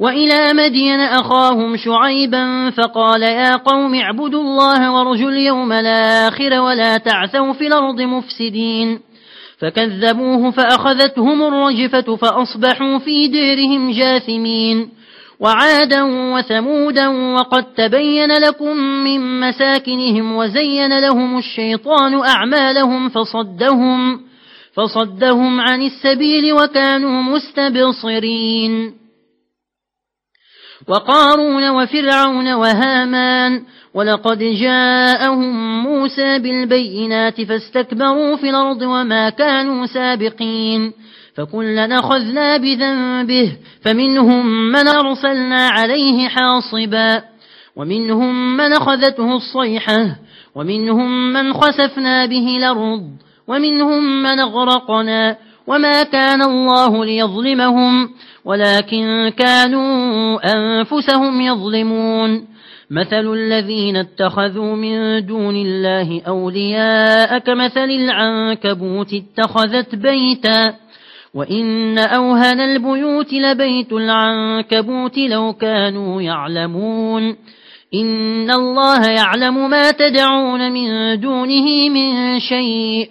وإلى مدين أخاهم شعيبا فقال يا قوم اعبدوا الله وارجوا اليوم الآخر ولا تعثوا في الأرض مفسدين. فكذبوه فأخذتهم الرجفة فأصبحوا في ديرهم جاثمين. وعادا وثمودا وقد تبين لكم من مساكنهم وزين لهم الشيطان أعمالهم فصدهم فصدهم عن السبيل وكانوا مستبصرين. وقارون وفرعون وهامان ولقد جاءهم موسى بالبينات فاستكبروا في الأرض وما كانوا سابقين فكلنا أخذنا بذنبه فمنهم من أرسلنا عليه حاصبا ومنهم من أخذته الصيحة ومنهم من خسفنا به الأرض ومنهم من أغرقنا وما كان الله ليظلمهم ولكن كانوا أنفسهم يظلمون مثل الذين اتخذوا من دون الله أولياء كمثل العنكبوت اتخذت بيتا وإن أوهن البيوت لبيت العنكبوت لو كانوا يعلمون إن الله يعلم ما تدعون من دونه من شيء